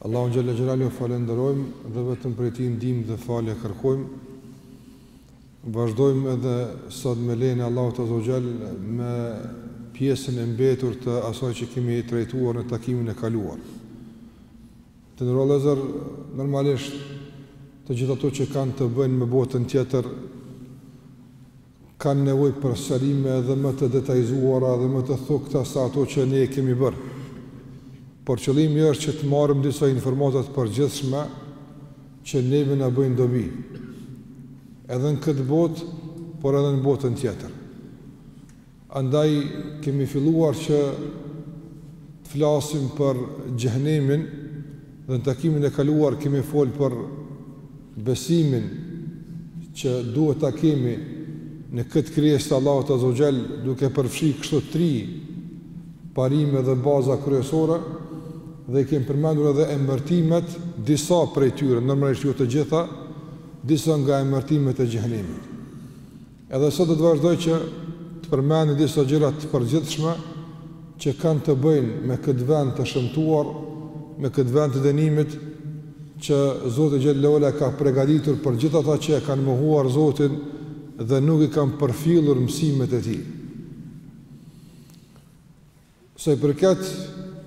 Allahun xhelle xhelaluhu e falënderojmë dhe vetëm prej tij ndihmë dhe falje kërkojmë. Vazhdojmë edhe sot me lejen e Allahut azze ve xhel me pjesën e mbetur të asaj që kemi trajtuar në takimin e kaluar. Të nderuar vëllezër, normalisht të gjitha ato që kanë të bëjnë me botën tjetër, kanë nevojë për sqarime edhe më të detajzuara dhe më të thukëta sa ato që ne i kemi bërë. Por qëllimi është që të marrim disa informata të përgjithshme që neve na bëjnë dobi, edhe në këtë botë, por edhe në botën tjetër. Andaj kemi filluar që të flasim për xhehenemin dhe në takimin e kaluar kemi fol për besimin që duhet ta kemi në këtë krijesë të Allahut Azze ve Xhel, duke përfshi kështu tri parime dhe baza kryesore dhe i kemi përmendur edhe emërtimet disa prej tyre, normalisht jo të gjitha, disa nga emërtimet e xhehenemit. Edhe sot do të vazhdoj që të përmend disa gjëra të përgjithshme që kanë të bëjnë me këtë vend të shëmtuar, me këtë vend të dënimit që Zoti xhel-le ve ala e ka pregaditur për gjithë ata që e kanë mohuar Zotin dhe nuk i kanë përfillur mësimet e tij. Sa i përket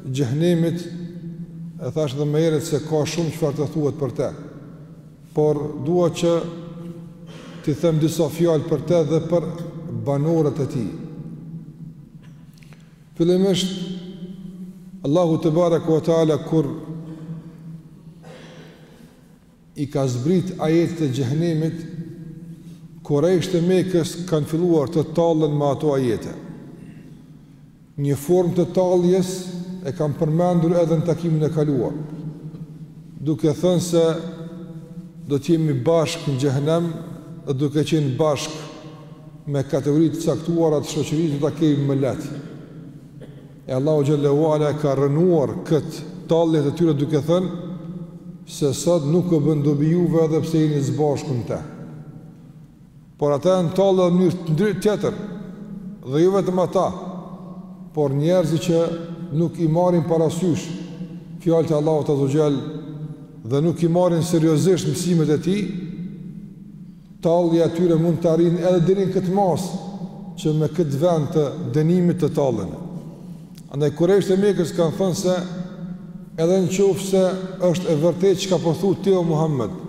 Xhehenemit, e thashë edhe më herët se ka shumë çfarë të thuhet për të. Por dua që t'i them disa fjalë për të dhe për banorët e tij. Fillimisht Allahu tebareke ve teala kur i ka zbrit ajetet e xhehenemit, Kurejshët e Mekës kanë filluar të tallen me ato ajete. Një formë të talljes e kam përmendur edhe në takimin e kaluar, duke thënë se do të jemi bashkë në xhehenem dhe duke qenë bashkë me kategori të caktuara të shoqërisë do ta kemi më lehtë. E Allahu xhel-le ve ala e ka rrënuar këtë tallje të tyre duke thënë se sot nuk u bën dobi juve edhe pse jeni së bashku në të. Por ata janë tallë edhe në mënyrë tjetër dhe jo vetëm ata, por njerëzit që nuk i marrin parasysh fjalët e Allahut azze ve xhel dhe nuk i marrin seriozisht mësimet e tij, Tallja e tyre mund të arrijë edhe deri në këtë masë që me këtë vend të dënimit të tallen. Andaj Kurejshët e Mekës kanë thënë se edhe në qoftë se është e vërtetë çka po thu ti o Muhammed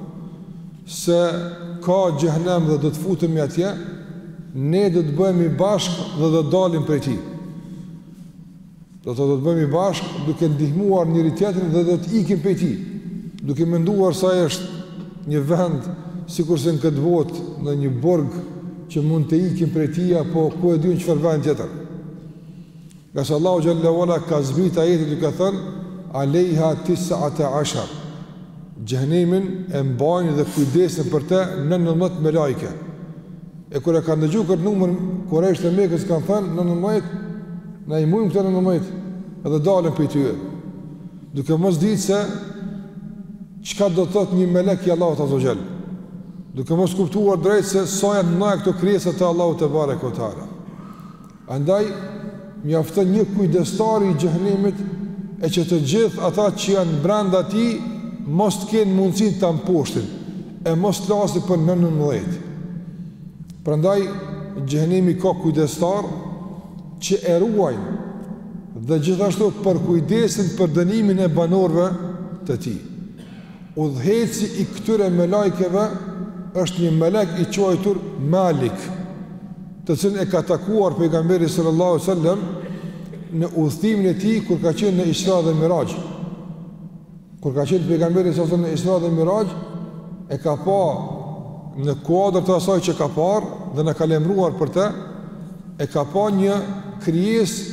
se ka xhehenem dhe do të futemi atje, ne do të bëhemi bashkë dhe do të dalim prej tij. Do të do të bëhemi bashkë duke ndihmuar njëri tjetrin dhe do të ikim prej tij, duke menduar se ai është një vend sikurse në këtë botë në një burg që mund të ikim prej tij apo ku e di unë çfarë vend tjetër. Ngase Allahu xhelle ue ala ka zbrit ajetin duke thënë Alejha tis'ate ashar. Xhehenemin e mbajnë dhe kujdesen për të 19 melajke. E kur e kanë dëgju këtë numër, kurejshët e Mekës kanë thënë, nëntëmbëdhjetë, na i mujmë këta nëntëmbëdhjetë, edhe dalim prej tyre. Duke mos ditë se, çka do të thotë një melek i Allahut azze ue xhel. Duke mos kuptuar drejtë se, sa janë të mëdha këto krijesa të Allahut tebareke ue teala. Andaj, mjafton një kujdestar i Xhehenemit që të gjithë ata që janë brenda tij mos të kenë mundësinë ta mposhtin e mos të flasim për nëntëmbëdhjetë. Prandaj, Xhehenemi ka kujdestar që e ruajnë dhe gjithashtu përkujdesen për dënimin e banorëve të tij. Udhëheqësi i këtyre melajkeve është një melek i quajtur Malik, të cilin e ka takuar pejgamberi sallallahu alejhi ue selem në udhëtimin e tij kur ka qenë në Isra dhe Miraxh. Kur ka qenë pejgamberi sallallahu alejhi ue selem në Isra dhe Miraxh, e ka pa në kuadër të asaj që ka parë dhe na ka lajmëruar për të, e ka pa një krijesë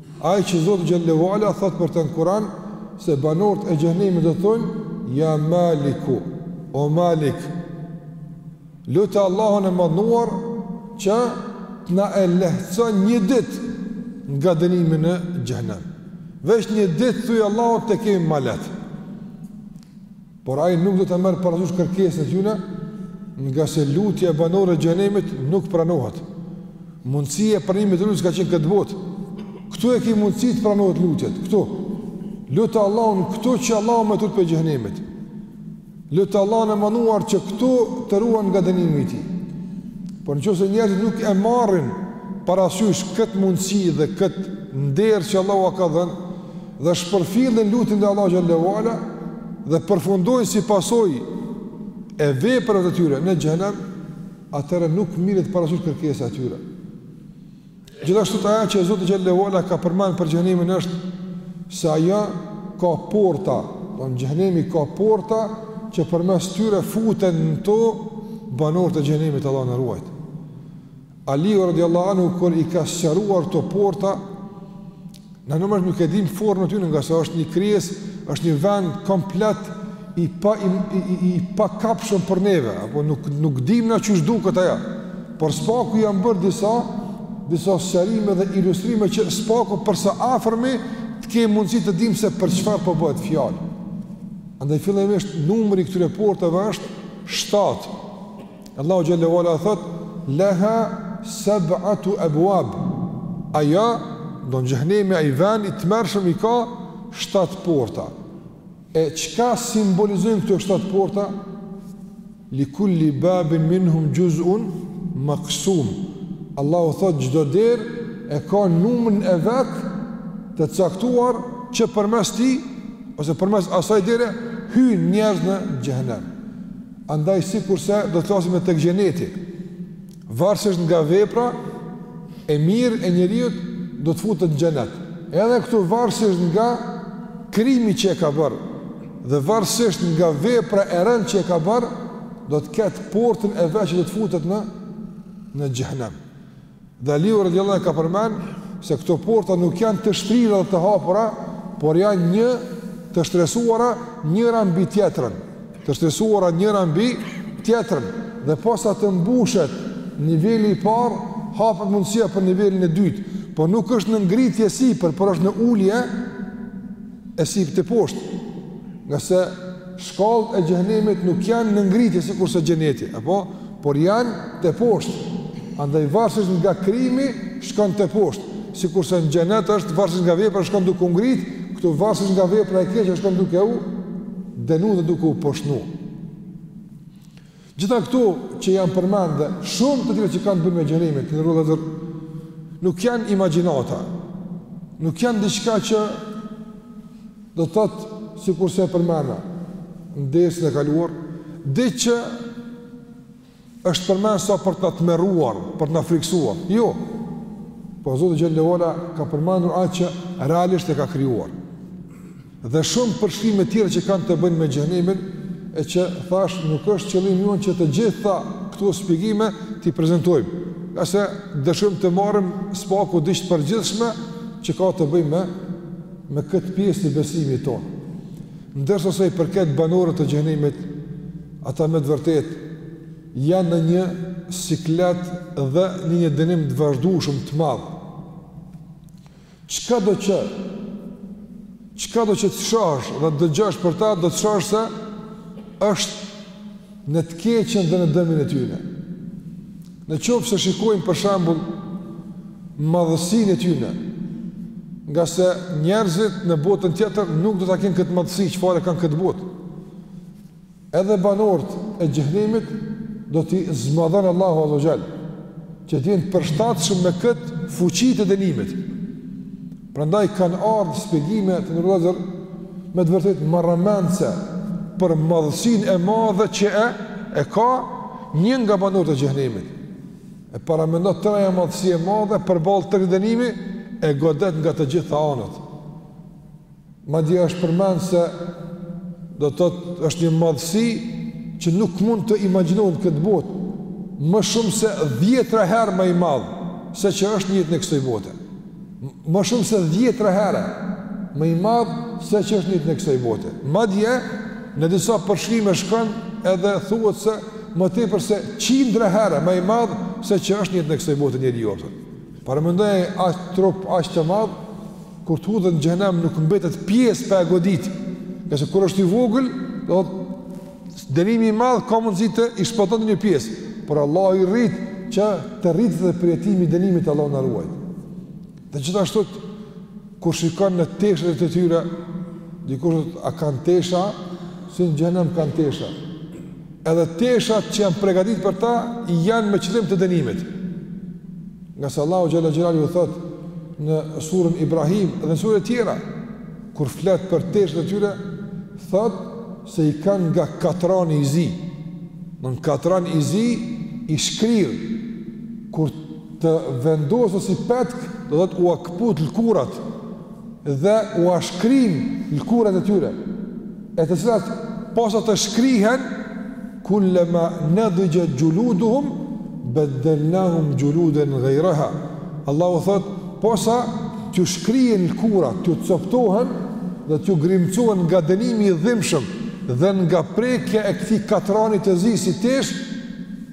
Ai që Zoti xhelle ue ala thot për të në Kur'an se banorët e xhehenemit do të thonë ja maliku o malik lute Allahun e madhëruar që të na e lehtësojë një ditë nga dënimi në xhehenem. Veç një ditë thuji Allahut të kemi më lehtë. Por ai nuk do ta merr parasysh kërkesën e tyre, ngase lutja e banorëve të xhehenemit nuk pranohet. Mundësia e pranimit të lutjes ka qenë në këtë botë. Këtu e ke mundësi të pranohen lutjet këtu. Lute Allahun këtu që Allahu me të rujt prej xhehenemit. Lute Allahun e madhëruar që këtu të ruan nga dënimi i tij. Por në qoftë se njerëzit nuk e marrin parasysh këtë mundësi dhe këtë nder që Allahu ua ka dhënë, Dhe e shpërfillin lutjen te Allahu xhelle ue ala dhe përfundojnë si pasojë e veprave të tyre në xhehenem, atëherë nuk mirret parasysh kërkesa e tyre. Gjithashtu ajo që Zoti xhelle ue ala ka përmend për xhehenemin është se ai ka porta, domethënë xhehenemi ka porta që përmes tyre futen në to banorët e xhehenemit Allahu na ruajt. Aliu radijallahu anhu kur i ka sqaruar këto porta, na normalisht nuk e dim formën e tyre, nga sa është një krijesë, është një vend komplet i pa i, i, i, i pakapshëm për neve, apo nuk nuk dim na qysh duket ajo. Por së paku janë bërë disa disa sqarime dhe ilustrime që së paku për së afërmi të kem mundësi të dim se për çfarë po bëhet fjalë. Andaj fillimisht numri i këtyre portave është 7. Allahu xhel-le ue ala thotë laha sab'atu abwab. Ajo domethënë xhenemi ai vend i tmerrshëm i ka shtatë porta. E çka simbolizojnë këto shtatë porta? Li kulli babin minhum juz'un maqsum. Allahu thotë çdo derë e ka numrin e vet të caktuar që përmes tij ose përmes asaj dere hyjnë njerëz në xhenem. Andaj sikurse do të flasim edhe tek xheneti, varësisht nga vepra e mirë e njeriut do të futet në xhenet. Edhe këtu varësisht nga krimi që e ka bërë dhe varësisht nga vepra e rëndë që e ka bërë, do të ketë portën e vet që do të futet në në xhenem. Dhe Aliu radijallahu anhu ka përmend se këto porta nuk janë të shtrira dhe të hapura, por janë një të shtresuara njëra mbi tjetrën, të shtresuara njëra mbi tjetrën dhe posa të mbushet niveli i parë, hapet mundësia për nivelin e dytë, por nuk është në ngritje sipër, por është në ulje, E sipër teposhtë, ngase shkallët e xhehnemit nuk janë në ngritje sikurse xheneti, apo? Por janë teposhtë, andaj varsisht nga krimi shkon teposhtë, sikurse në xhenet është varsisht nga vepra shkon duke u ngrit, këtu varsisht nga vepra e keqe shkon duke u dënu dhe duke u poshtnu. Gjitha këto që janë përmend dhe shumë të tjera që kanë të bëjnë me xhenemin, të nderuar vëllezër, nuk janë imagjinata, nuk janë diçka që do të thotë sikurse e përmenda në dersin e kaluar, diç që është përmend sa për të na tmerruar, për të na frikësuar, jo, po Zoti xhel-le ue ala ka përmendur atë që realisht e ka krijuar. Dhe shumë përshkrime tjera që kanë të bëjnë me xhenemin, e që thashë nuk është qëllimi jonë që të gjitha këto shpjegime t'i prezantojmë, ngase dëshirojmë të marrim së paku diç të përgjithshme që ka të bëjë me me këtë pjesë të besimit tonë. Ndërsa sa i përket banorëve të xhenemit, ata me të vërtetë janë në një siklet dhe në një dënim të vazhdueshëm të madh. Çka do që, çka do që të shohësh dhe të dëgjosh për ta, do të shohësh se është në të keqen dhe në dëmin e tyne. Në qoftë se shikojmë për shembull madhësinë e tyne, ngase njerëzit në botën tjetër nuk do ta kenë këtë madhësi çfarë e kanë këtë botë. Edhe banorët e Xhehenemit do t'i zmadhon Allahu Azza wa Jall, që të jenë të përshtatshëm me këtë fuqi të dënimit. Prandaj kanë ardhur shpjegime të ndryshme me të vërtetë marramendëse për madhësinë e madhe që e e ka një nga banorët e Xhehenemit. E paramendo tërë ajo madhësi e madhe përballë këtij dënimi e godet nga të gjitha anët. Madje është përmend se do të thotë është një madhësi që nuk mund të imagjinohet në këtë botë më shumë se 10 herë më i madh se që është jetë në kësaj bote. Më shumë se 10 herë më i madh se ç'është jetën e kësaj bote. Madje në disa përshkrime shkon edhe thuhet se më tepër se qindra herë më i madh se ç'është jetën e kësaj bote njeriu. Paramendo aq trup aq të madh kur të hudhet në xhehenem nuk mbetet pjesë pa e goditë. Ngase kur është i vogël, dënimi i madh ka mundësi t'i shpëton një pjesë, por Allahu i rrit që të rritet dhe përjetimi i dënimit Allahu na ruajt. Dhe gjithashtu Kur shikon në teshat e tyre, dikush a kanë tesha, si në xhehenem kanë tesha. Edhe teshat që janë pregaditë për ta, janë me qëllim të dënimit. Ngase Allahu Xhel-le Xhelaluhu thotë në surën Ibrahim dhe në sure tjera, kur flet për teshat e tyre, thotë se i kanë nga katrani i zi. Një katran i zi, i shkrirë, kur Të vendosë si petk, do të thotë ua këput lëkurat dhe ua shkrin lëkurat e tyre, e të cilat posa të shkrihen, kullama nadijat juluduhum badalnahum juludan ghayraha. Allahu thotë, posa t'ju shkrihen lëkurat, t'ju copëtohen dhe t'ju grimcohen nga dënimi i dhimbshëm dhe nga prekja e këtij katrani të zi si tesh,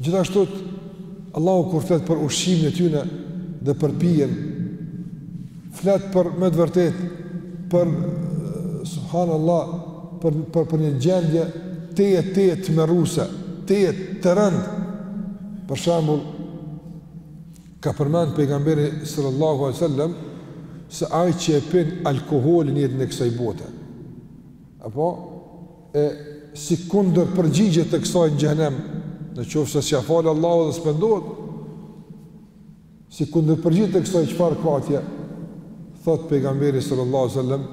Gjithashtu Allahu kur flet për ushqimin e tyre dhe për pijen, flet për me të vërtetë për subhanallah për për për një gjendje tejet tejet tmerruese, tejet të rëndë. Për shembull ka përmend pejgamberi sallallahu alaihi wasallam se ai që e pin alkoholin në jetën e kësaj bote. Apo E si kundërpërgjigje të kësaj në xhehnem, në qoftë se s'ia fal Allahu dhe s'pendohet, si kundërpërgjigje të kësaj çfarë ka atje, thotë pejgamberi sallallahu sallam,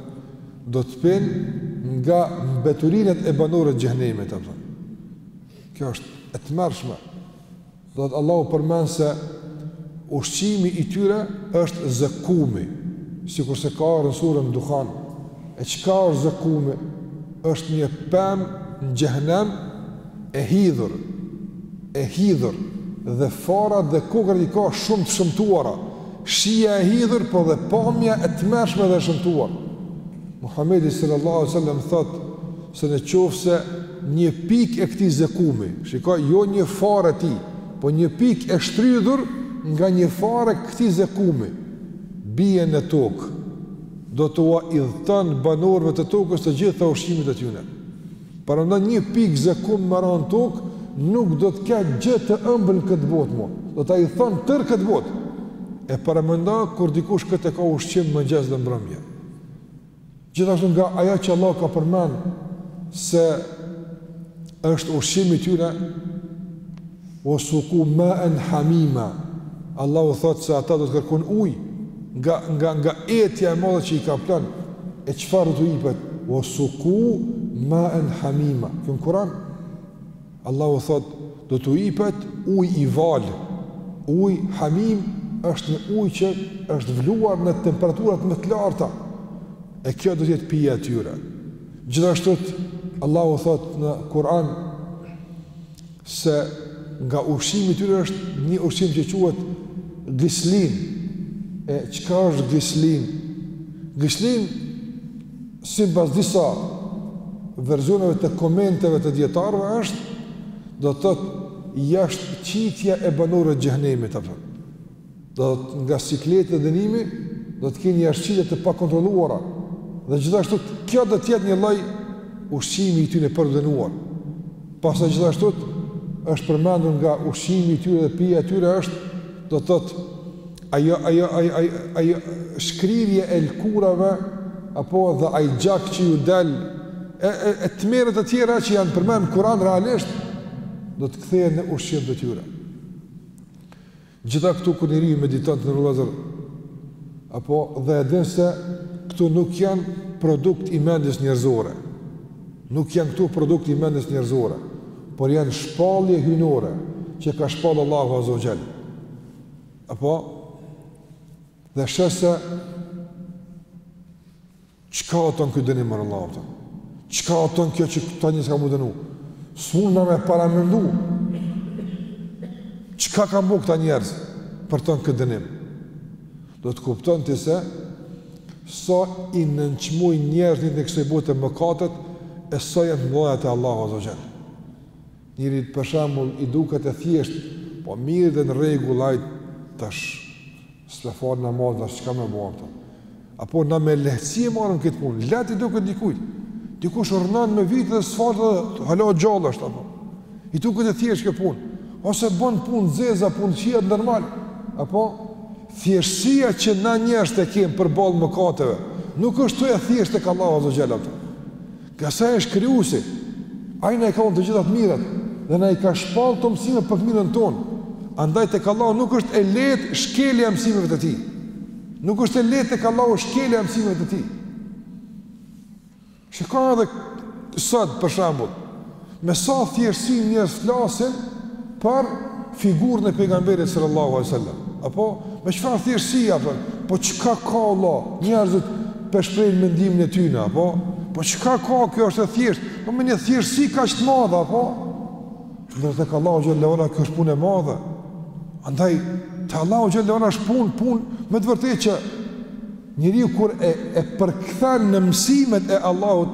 do të pinë nga mbeturinat e banorëve të xhehnemit, apo. Kjo është e tmerrshme. Do të thotë Allahu përmend se ushqimi i tyre është zekumi, sikurse ka ardhë në surën Duhan, e çka është zekumi, është një pemë në xhehnem e hidhur, e hidhur, dhe farat dhe kokrrat i ka shumë të shëmtuara, shija e hidhur, po dhe pamja e tmerrshme dhe e shëmtuar. Muhammedi sallallahu sallam thotë, se në qoftë se një pikë e këtij zekumi, shiko jo një farë e tij, po një pikë e shtrydhur nga një farë e këtij zekumi bie në tokë, do t'ua idhëton banorëve të tokës të gjitha ushqimet e tyre. Paramendo një pikë zekum me ra në tokë, nuk do të ketë gjë të ëmbël në këtë botë më. Do ta idhëton tërë këtë botë. E paramendo kur dikush këtë e ka ushqim mëngjes dhe mbrëmje. Gjithashtu nga ajo që Allahu ka përmend se është ushqim i tyre ve suku maen hamima Allahu thotë se ata do të kërkojnë ujë nga, nga, nga etja e madhe që i kaplon e çfarë do t'u ipet ve suku maen hamima ka në Kuran Allahu thotë, Do t'u ipet ujë i valë. Uji hamim është një ujë që është vëluar në temperaturat më të larta. E kjo do të jetë pija e tyre. Gjithashtu Allahu thotë në Kur'an se nga ushqimi i tyre është një ushqim që quhet gislin. E çka është gislin? Gislin sipas disa versioneve të komenteve të dijetarëve është do të thotë jashtëqitja e banorëve të xhehenemit apo do të thotë nga sikleti dhe dënimi do të kenë jashtëqitje të pakontrolluara dhe gjithashtu kjo do të jetë një lloj ushqimi i tyre për të dënuar pastaj gjithashtu është përmendur nga ushqimi i tyre dhe pija e tyre është do të thotë Ajo ajo ai ai ajo shkrirje e lëkurave apo dhe ai gjak që ju del e e e tmerret e tjera që janë përmend në Kur'an realisht do të kthehen në ushqim të tyre. Gjitha këto kur njeriu mediton të nderuar vëllezër apo dhe e din se këto nuk janë produkt i mendjes njerëzore. Nuk janë këto produkt i mendjes njerëzore, por janë shpallje hyjnore që ka shpallë Allahu Azza wa Jall. Apo, dhe sheh se, çka o ton ky dënim more Allah, apo? Çka o ton kjo që këta njerëz kanë m'u dënu? S'mun na me paramendu, çka kanë bo këta njerëz për ton këtë dënim? Do të kuptonte se, sa i nënçmojnë njerëzit në kësaj bote mëkatet, e sa janë të mëdhaja te Allahu azza ve xhel. Njeriut për shembull i duket e thjeshtë, po mirë dhe në rregull ai tash s'po fal namazin ah çka me bo apo. Apo na me lehtësi e marrën këtë punë, lehtë i duket dikujt. Dikush rrënon me vite dhe s'fal dhe hala gjallë asht apo. I duket e thjeshtë kjo punë. Ose bën punë t'zeza, punë qia normal. Apo thjeshtësia që na njerëzit e kemi përballë mëkateve, nuk është e thjeshtë tek Allahu azza ve xhel. Ngase ai është krijuesi, ai na i ka dhënë të gjitha të mirat dhe na i ka shpallë ato mësime për të mirën tonë. Andaj tek Allahu nuk është e lehtë shkelja e mësimeve të tij. Nuk është e lehtë tek Allahu shkelja e mësimeve të tij. Shiko edhe sot për shembull, Me sa thjeshtësi njerëz flasin për figurën e pejgamberit sallallahu alaihi wasallam. Apo me çfarë thjeshtësi apo po çka ka Allah? Njerëzit po e shprehin mendimin e tyre apo po çka ka kjo është e thjeshtë? Po me një thjeshtësi kaq të madhe apo ndërsa tek Allahu xhele ve ala kjo është punë e madhe. Andaj te Allahu xhele ve ala është punë punë me të vërtetë që Njeriu kur e e përkthen në mësimet e Allahut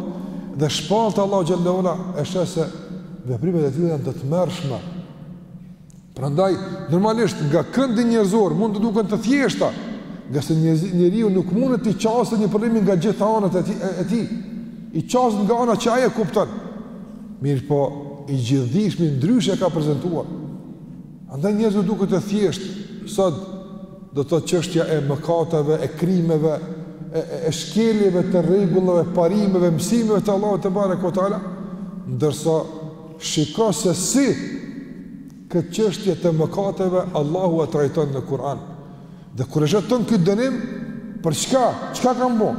dhe shpalljet e Allahut xhele ve ala e sheh se veprimet e tyre janë të tmerrshme. Prandaj normalisht nga këndi njerëzor mund të duken të thjeshta, ngase njeriu nuk mund t'i qaset një problemi nga gjitha anët e tij. I qaset nga ana që ai e kupton. Mirëpo, i gjithdijshmi ndryshe e ka prezantuar. Andaj njerëzit duket e thjeshtë sot do të thotë çështja e mëkateve, e krimeve, e, e, e shkeljeve të rregullave, parimeve, mësimeve të Allahut tebareke ve teala, ndërsa shiko se si këtë çështje të mëkateve Allahu e trajton në Kur'an. Dhe kur rezulton ky dënim, për çka? Çka kanë bo?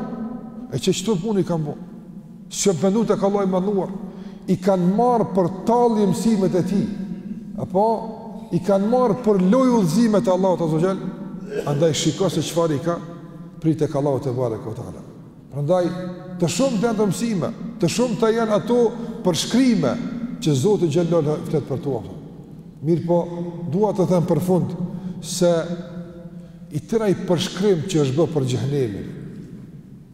E qe qëto punë i kanë bo? S'jon pendu tek Allahu i Madhnuar, i kanë marrë për tallje mësimet e tij, apo i kanë marrë për lojë udhëzimet e Allahut azza wa jall, andaj shiko se çfarë i ka prit tek Allahu tebareke ve teala. Prandaj të shumta janë ato mësime, të shumta janë ato përshkrime që Zoti xhallahu flet për to. Mirëpo, dua të them për fund se i tërë ai përshkrim që është bërë për xhehenemin.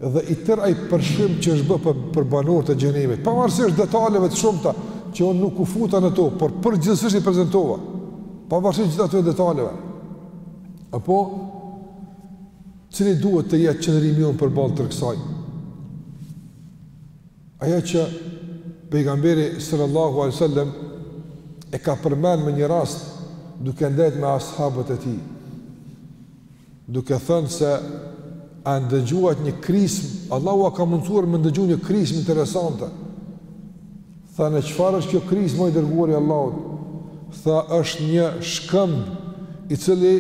dhe i tërë ai përshkrim që është bë për banorët e xhenemit, pavarësisht detaleve të shumta që unë nuk u futa në to, por përgjithësisht i prezantova, pavarësisht gjithë atyre detaleve. Apo cili duhet të jetë qëndrimi jonë përballë tërë kësaj? Ajo që pejgamberi sallallahu alaihi wasallam e ka përmend me një rast duke ndejt me ashabët e tij. duke thënë se a e ndëgjuat një krismë, Allahu ua ka mundësuar me ndëgju një krismë interesante. Thanë çfarë është kjo krismë o i dërguari i Allahut? Tha është një shkëmb i cili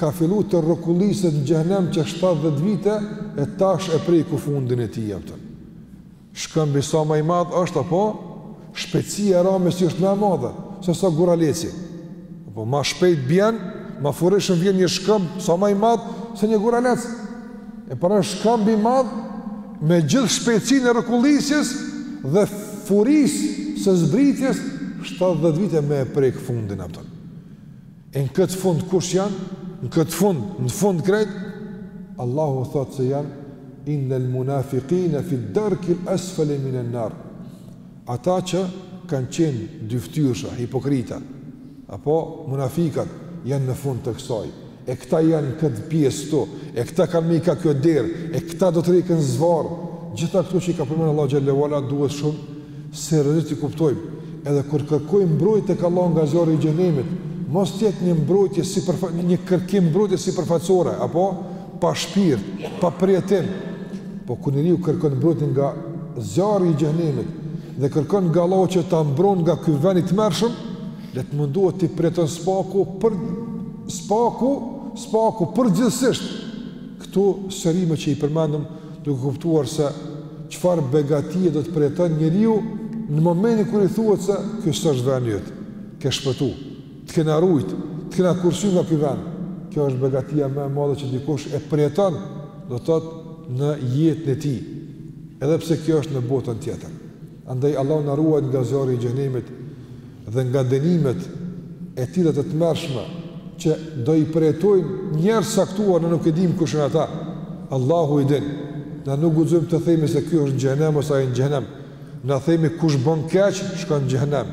ka fillu të rrokulliset në xhenem që 70 vite e tash e preku fundin e tij jepëtën. Shkëmbi sa ma i madh është apo shpejtësia e ramjes që është më e madhe se sa guraleci. Apo ma shpejt bjen, ma furishëm vjen një shkëmb sa ma i madh se një guralec. E pra shkëmbi i madh me gjithë shpejtësinë e rrokullisjes dhe furisë së zbritjes 70 vite me e prek fundin apo. E në këtë fund kush janë? Në këtë fund, në fund krejt, Allahu thotë se janë innel munafikine fid derkil esfeli minen nar. Ata që kanë qenë dyftyrsha, hipokrita, apo munafikat janë në fund të kësaj. E këta janë në këtë pjesë këtu, e këta kanë me hi kah kjo derë, e këta do të rreken zvarrë. Gjitha këto që i ka përmend Allahu xhele ue ala duhet shumë Seriozisht t'i kuptojmë, edhe kur kërkojmë mbrojtje tek Allahu nga zjarri i xhenemit, mos të jetë një mbrojtje sipërfa-, një, një kërkim mbrojtje sipërfaqësore, apo pa shpirt, pa përjetim. Po kur njeriu kërkon mbrojtje nga zjarri i xhenemit dhe kërkon nga Allahu që ta mbron nga ky vend i tmerrshëm, le të mundohet t'i përjeton spaku për spaku, spaku përgjithësisht këto sqarime që i përmendëm, duke kuptuar se çfarë begatie do të përjeton njeriu në momentin kur i thuhet se ky s'është vendi yt, ke shpëtu, të kena rujt, të kena kursy nga ky vend. Kjo është begatia më e madhe që dikush e përjeton, do të thotë në jetën e tij. Edhe pse kjo është në botën tjetër. Andaj Allahu na ruajt nga zjarri i xhenemit dhe nga dënimet e tilla të tmerrshme që do i përjetojnë njerëz caktuar, na nuk e dimë kush janë ata. Allahu i din. Na nuk guxojmë të themi se ky është në xhenem ose ai në xhenem. Na themi kush bën keq shkon në xhenem.